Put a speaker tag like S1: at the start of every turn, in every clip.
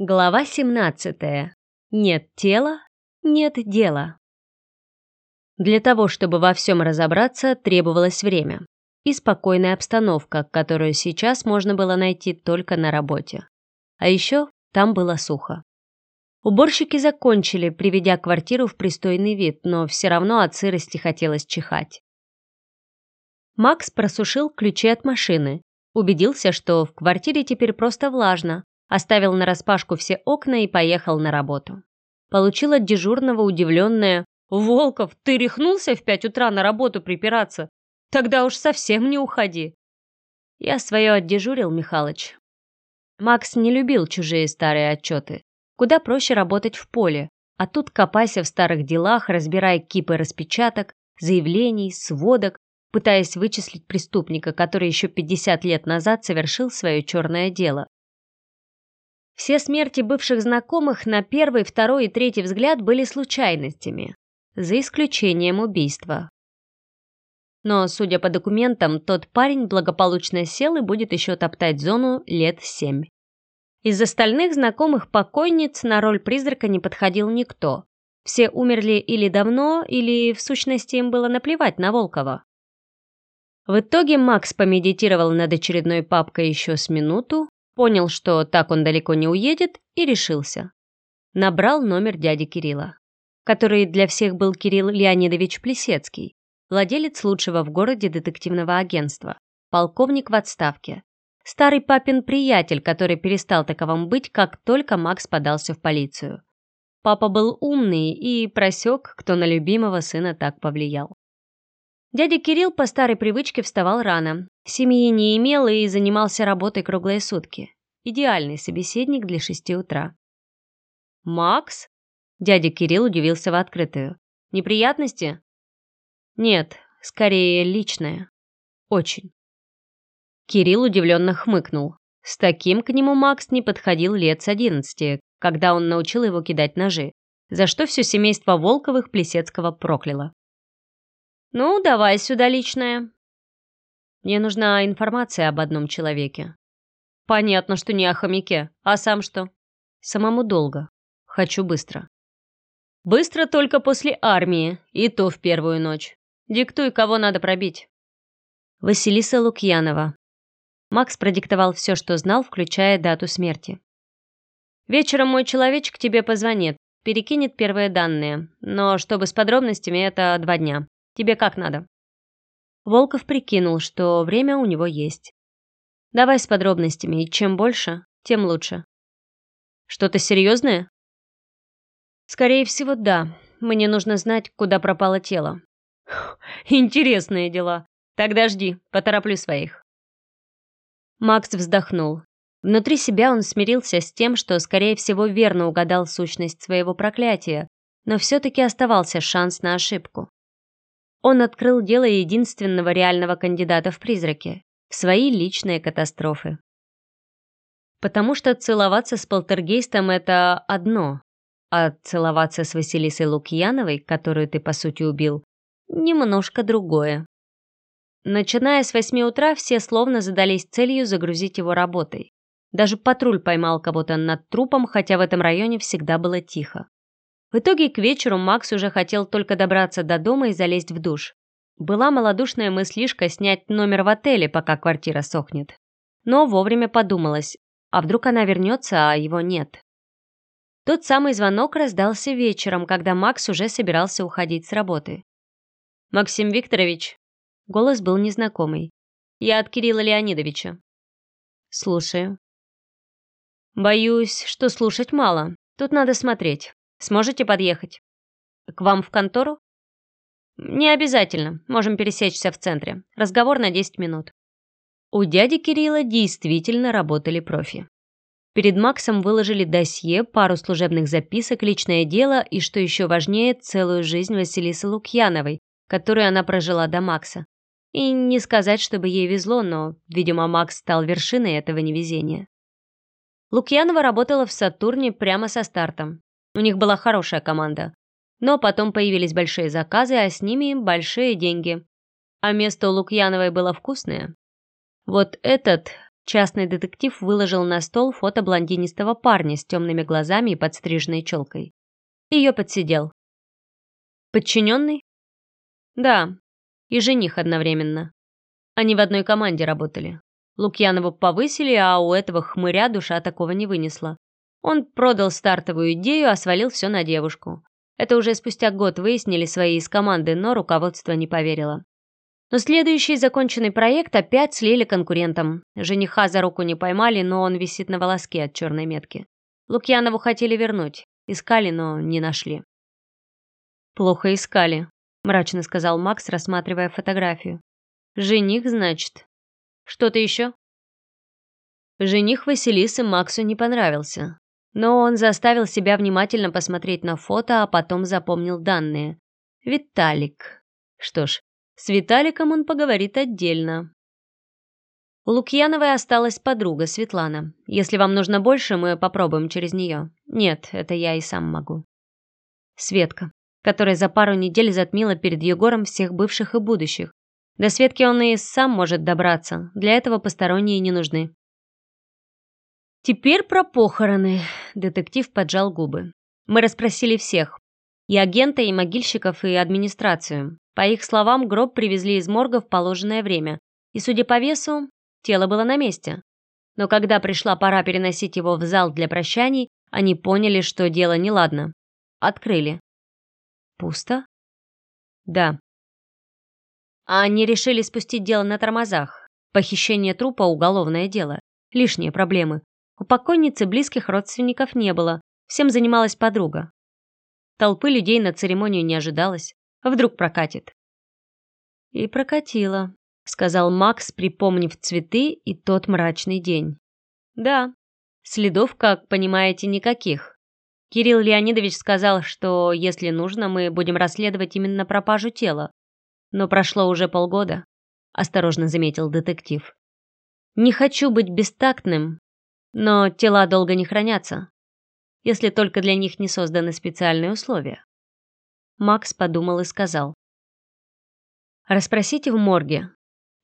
S1: Глава 17. Нет тела, нет дела. Для того, чтобы во всем разобраться, требовалось время и спокойная обстановка, которую сейчас можно было найти только на работе. А еще там было сухо. Уборщики закончили, приведя квартиру в пристойный вид, но все равно от сырости хотелось чихать. Макс просушил ключи от машины, убедился, что в квартире теперь просто влажно, оставил нараспашку все окна и поехал на работу. Получил от дежурного удивленное «Волков, ты рехнулся в пять утра на работу припираться? Тогда уж совсем не уходи». Я свое отдежурил, Михалыч. Макс не любил чужие старые отчеты. Куда проще работать в поле, а тут копайся в старых делах, разбирая кипы распечаток, заявлений, сводок, пытаясь вычислить преступника, который еще 50 лет назад совершил свое черное дело. Все смерти бывших знакомых на первый, второй и третий взгляд были случайностями, за исключением убийства. Но, судя по документам, тот парень благополучно сел и будет еще топтать зону лет семь. Из остальных знакомых покойниц на роль призрака не подходил никто. Все умерли или давно, или, в сущности, им было наплевать на Волкова. В итоге Макс помедитировал над очередной папкой еще с минуту, Понял, что так он далеко не уедет, и решился. Набрал номер дяди Кирилла, который для всех был Кирилл Леонидович Плесецкий, владелец лучшего в городе детективного агентства, полковник в отставке, старый папин приятель, который перестал таковым быть, как только Макс подался в полицию. Папа был умный и просек, кто на любимого сына так повлиял. Дядя Кирилл по старой привычке вставал рано, семьи не имел и занимался работой круглые сутки. Идеальный собеседник для шести утра. «Макс?» Дядя Кирилл удивился в открытую. «Неприятности?» «Нет, скорее личное. Очень». Кирилл удивленно хмыкнул. С таким к нему Макс не подходил лет с одиннадцати, когда он научил его кидать ножи, за что все семейство Волковых Плесецкого прокляло. «Ну, давай сюда личное». «Мне нужна информация об одном человеке». «Понятно, что не о хомяке. А сам что?» «Самому долго. Хочу быстро». «Быстро только после армии, и то в первую ночь. Диктуй, кого надо пробить». Василиса Лукьянова. Макс продиктовал все, что знал, включая дату смерти. «Вечером мой человечек тебе позвонит, перекинет первые данные, но чтобы с подробностями, это два дня. Тебе как надо?» Волков прикинул, что время у него есть. «Давай с подробностями, и чем больше, тем лучше». «Что-то серьезное?» «Скорее всего, да. Мне нужно знать, куда пропало тело». «Интересные дела. Тогда жди, потороплю своих». Макс вздохнул. Внутри себя он смирился с тем, что, скорее всего, верно угадал сущность своего проклятия, но все-таки оставался шанс на ошибку. Он открыл дело единственного реального кандидата в призраки, свои личные катастрофы. Потому что целоваться с полтергейстом – это одно, а целоваться с Василисой Лукьяновой, которую ты, по сути, убил, немножко другое. Начиная с восьми утра, все словно задались целью загрузить его работой. Даже патруль поймал кого-то над трупом, хотя в этом районе всегда было тихо. В итоге к вечеру Макс уже хотел только добраться до дома и залезть в душ. Была малодушная мыслишка снять номер в отеле, пока квартира сохнет. Но вовремя подумалось, а вдруг она вернется, а его нет. Тот самый звонок раздался вечером, когда Макс уже собирался уходить с работы. «Максим Викторович», голос был незнакомый, «я от Кирилла Леонидовича». «Слушаю». «Боюсь, что слушать мало. Тут надо смотреть. Сможете подъехать? К вам в контору? Не обязательно. Можем пересечься в центре. Разговор на 10 минут. У дяди Кирилла действительно работали профи. Перед Максом выложили досье, пару служебных записок, личное дело и, что еще важнее, целую жизнь Василисы Лукьяновой, которую она прожила до Макса. И не сказать, чтобы ей везло, но, видимо, Макс стал вершиной этого невезения. Лукьянова работала в «Сатурне» прямо со стартом. У них была хорошая команда. Но потом появились большие заказы, а с ними большие деньги. А место у Лукьяновой было вкусное. Вот этот Частный детектив выложил на стол фото блондинистого парня с темными глазами и подстриженной челкой. Ее подсидел. Подчиненный? Да, и жених одновременно. Они в одной команде работали. Лукьянову повысили, а у этого хмыря душа такого не вынесла. Он продал стартовую идею, а свалил все на девушку. Это уже спустя год выяснили свои из команды, но руководство не поверило. Но следующий законченный проект опять слили конкурентам. Жениха за руку не поймали, но он висит на волоске от черной метки. Лукьянову хотели вернуть. Искали, но не нашли. «Плохо искали», — мрачно сказал Макс, рассматривая фотографию. «Жених, значит. Что-то еще?» Жених Василисы Максу не понравился. Но он заставил себя внимательно посмотреть на фото, а потом запомнил данные. Виталик. Что ж, с Виталиком он поговорит отдельно. У Лукьяновой осталась подруга Светлана. Если вам нужно больше, мы попробуем через нее. Нет, это я и сам могу. Светка, которая за пару недель затмила перед Егором всех бывших и будущих. До Светки он и сам может добраться. Для этого посторонние не нужны. Теперь про похороны. Детектив поджал губы. Мы расспросили всех. И агента, и могильщиков, и администрацию. По их словам, гроб привезли из морга в положенное время. И, судя по весу, тело было на месте. Но когда пришла пора переносить его в зал для прощаний, они поняли, что дело неладно. Открыли. Пусто? Да. А они решили спустить дело на тормозах. Похищение трупа – уголовное дело. Лишние проблемы. У покойницы близких родственников не было, всем занималась подруга. Толпы людей на церемонию не ожидалось. Вдруг прокатит. И прокатило, сказал Макс, припомнив цветы и тот мрачный день. Да, следов, как понимаете, никаких. Кирилл Леонидович сказал, что, если нужно, мы будем расследовать именно пропажу тела. Но прошло уже полгода, осторожно заметил детектив. Не хочу быть бестактным, но тела долго не хранятся, если только для них не созданы специальные условия. Макс подумал и сказал. «Расспросите в морге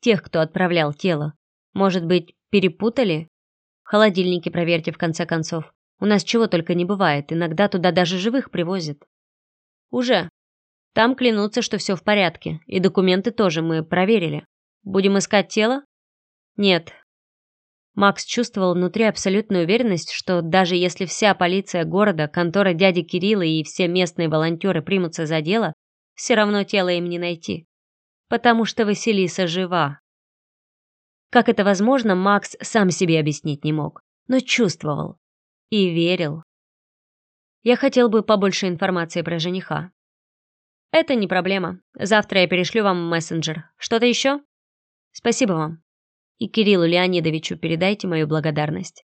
S1: тех, кто отправлял тело. Может быть, перепутали? Холодильники проверьте, в конце концов. У нас чего только не бывает, иногда туда даже живых привозят». «Уже. Там клянутся, что все в порядке, и документы тоже мы проверили. Будем искать тело?» «Нет, Макс чувствовал внутри абсолютную уверенность, что даже если вся полиция города, контора дяди Кирилла и все местные волонтеры примутся за дело, все равно тело им не найти. Потому что Василиса жива. Как это возможно, Макс сам себе объяснить не мог, но чувствовал. И верил. Я хотел бы побольше информации про жениха. Это не проблема. Завтра я перешлю вам мессенджер. Что-то еще? Спасибо вам. И Кириллу Леонидовичу передайте мою благодарность».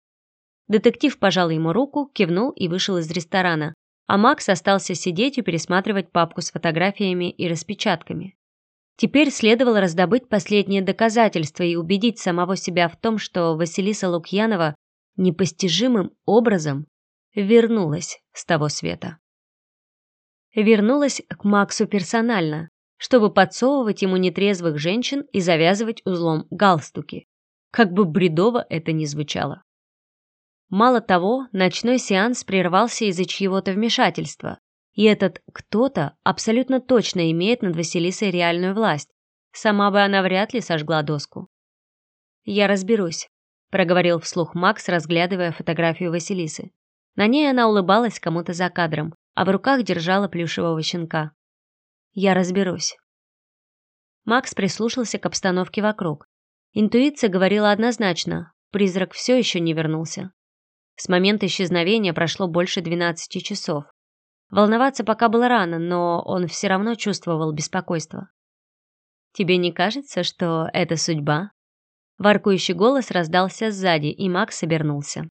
S1: Детектив пожал ему руку, кивнул и вышел из ресторана, а Макс остался сидеть и пересматривать папку с фотографиями и распечатками. Теперь следовало раздобыть последние доказательства и убедить самого себя в том, что Василиса Лукьянова непостижимым образом вернулась с того света. Вернулась к Максу персонально, чтобы подсовывать ему нетрезвых женщин и завязывать узлом галстуки. Как бы бредово это ни звучало. Мало того, ночной сеанс прервался из-за чьего-то вмешательства, и этот кто-то абсолютно точно имеет над Василисой реальную власть. Сама бы она вряд ли сожгла доску. «Я разберусь», — проговорил вслух Макс, разглядывая фотографию Василисы. На ней она улыбалась кому-то за кадром, а в руках держала плюшевого щенка. Я разберусь. Макс прислушался к обстановке вокруг. Интуиция говорила однозначно, призрак все еще не вернулся. С момента исчезновения прошло больше 12 часов. Волноваться пока было рано, но он все равно чувствовал беспокойство. «Тебе не кажется, что это судьба?» Воркующий голос раздался сзади, и Макс обернулся.